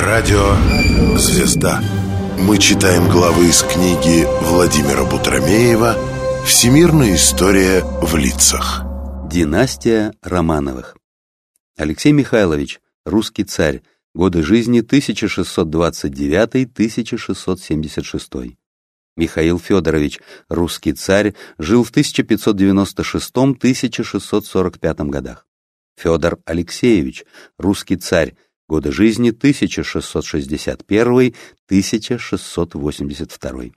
Радио «Звезда». Мы читаем главы из книги Владимира Бутромеева «Всемирная история в лицах». Династия Романовых. Алексей Михайлович, русский царь, годы жизни 1629-1676. Михаил Федорович, русский царь, жил в 1596-1645 годах. Федор Алексеевич, русский царь, годы жизни 1661-1682.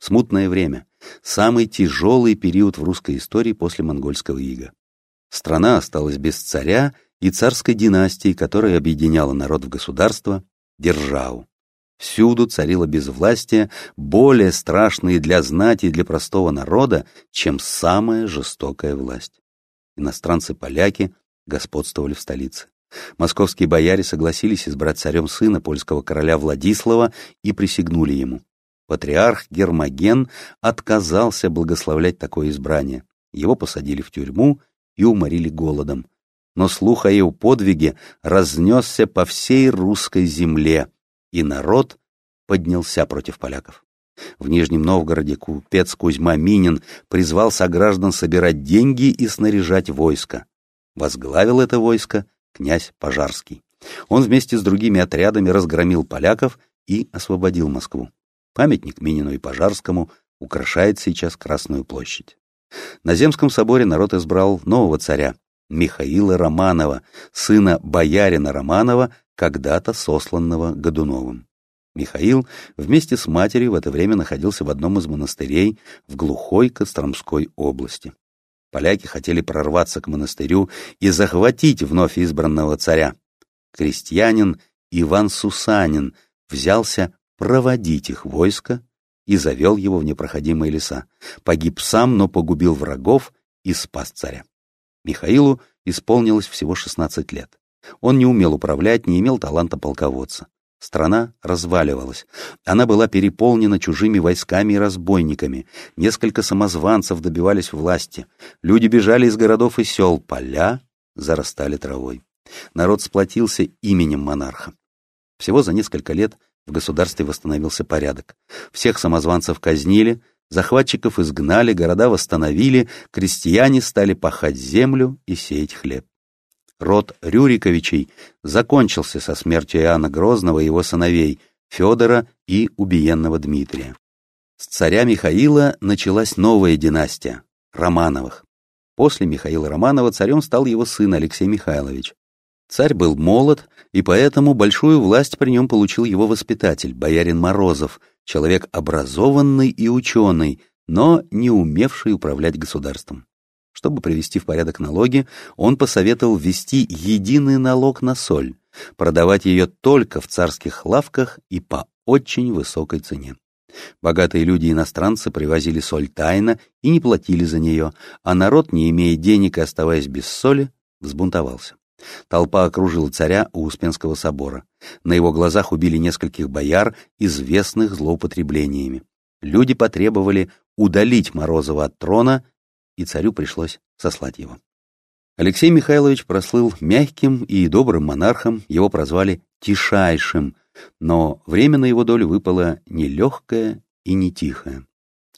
Смутное время, самый тяжелый период в русской истории после монгольского ига. Страна осталась без царя и царской династии, которая объединяла народ в государство, державу. Всюду царило безвластие, более страшное для знати и для простого народа, чем самая жестокая власть. Иностранцы-поляки господствовали в столице. Московские бояре согласились избрать царем сына польского короля Владислава и присягнули ему. Патриарх Гермоген отказался благословлять такое избрание. Его посадили в тюрьму и уморили голодом. Но слух о его подвиге разнесся по всей русской земле, и народ поднялся против поляков. В Нижнем Новгороде купец Кузьма Минин призвал сограждан собирать деньги и снаряжать войско. Возглавил это войско князь Пожарский. Он вместе с другими отрядами разгромил поляков и освободил Москву. Памятник Минину и Пожарскому украшает сейчас Красную площадь. На Земском соборе народ избрал нового царя, Михаила Романова, сына боярина Романова, когда-то сосланного Годуновым. Михаил вместе с матерью в это время находился в одном из монастырей в глухой Костромской области. Поляки хотели прорваться к монастырю и захватить вновь избранного царя. Крестьянин Иван Сусанин взялся проводить их войско и завел его в непроходимые леса. Погиб сам, но погубил врагов и спас царя. Михаилу исполнилось всего 16 лет. Он не умел управлять, не имел таланта полководца. Страна разваливалась. Она была переполнена чужими войсками и разбойниками. Несколько самозванцев добивались власти. Люди бежали из городов и сел. Поля зарастали травой. Народ сплотился именем монарха. Всего за несколько лет в государстве восстановился порядок. Всех самозванцев казнили, захватчиков изгнали, города восстановили, крестьяне стали пахать землю и сеять хлеб. Род Рюриковичей закончился со смертью Иоанна Грозного и его сыновей Федора и убиенного Дмитрия. С царя Михаила началась новая династия – Романовых. После Михаила Романова царем стал его сын Алексей Михайлович. Царь был молод, и поэтому большую власть при нем получил его воспитатель, боярин Морозов, человек образованный и ученый, но не умевший управлять государством. Чтобы привести в порядок налоги, он посоветовал ввести единый налог на соль, продавать ее только в царских лавках и по очень высокой цене. Богатые люди-иностранцы привозили соль тайно и не платили за нее, а народ, не имея денег и оставаясь без соли, взбунтовался. Толпа окружила царя у Успенского собора. На его глазах убили нескольких бояр, известных злоупотреблениями. Люди потребовали удалить Морозова от трона и царю пришлось сослать его. Алексей Михайлович прослыл мягким и добрым монархом, его прозвали «тишайшим», но время на его долю выпало нелегкое и не тихое.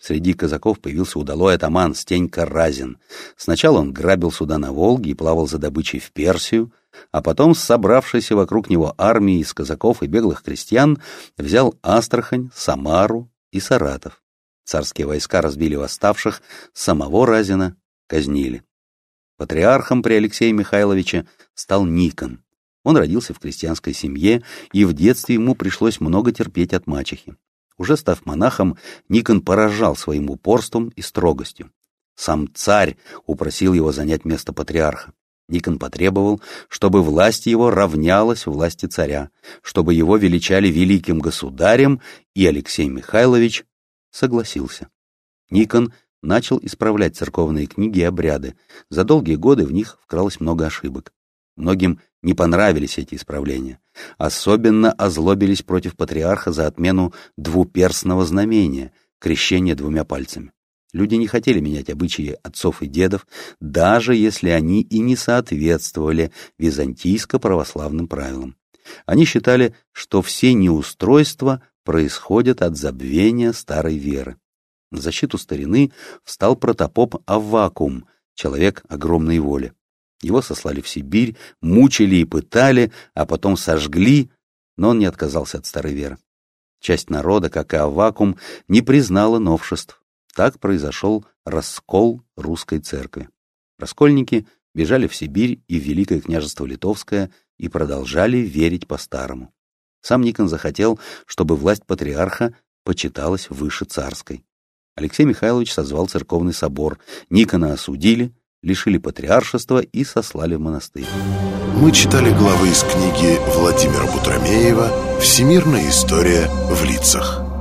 Среди казаков появился удалой атаман Стенька Разин. Сначала он грабил суда на Волге и плавал за добычей в Персию, а потом, собравшийся вокруг него армии из казаков и беглых крестьян, взял Астрахань, Самару и Саратов. Царские войска разбили восставших, самого Разина казнили. Патриархом при Алексее Михайловиче стал Никон. Он родился в крестьянской семье, и в детстве ему пришлось много терпеть от мачехи. Уже став монахом, Никон поражал своим упорством и строгостью. Сам царь упросил его занять место патриарха. Никон потребовал, чтобы власть его равнялась власти царя, чтобы его величали великим государем, и Алексей Михайлович согласился. Никон начал исправлять церковные книги и обряды. За долгие годы в них вкралось много ошибок. Многим не понравились эти исправления. Особенно озлобились против патриарха за отмену двуперстного знамения, крещения двумя пальцами. Люди не хотели менять обычаи отцов и дедов, даже если они и не соответствовали византийско-православным правилам. Они считали, что все неустройства происходят от забвения старой веры. На защиту старины встал протопоп Аввакум, человек огромной воли. Его сослали в Сибирь, мучили и пытали, а потом сожгли, но он не отказался от старой веры. Часть народа, как и Аввакум, не признала новшеств. Так произошел раскол русской церкви. Раскольники бежали в Сибирь и в Великое княжество Литовское и продолжали верить по-старому. Сам Никон захотел, чтобы власть патриарха почиталась выше царской. Алексей Михайлович созвал церковный собор, Никона осудили, лишили патриаршества и сослали в монастырь. Мы читали главы из книги Владимира Бутромеева «Всемирная история в лицах».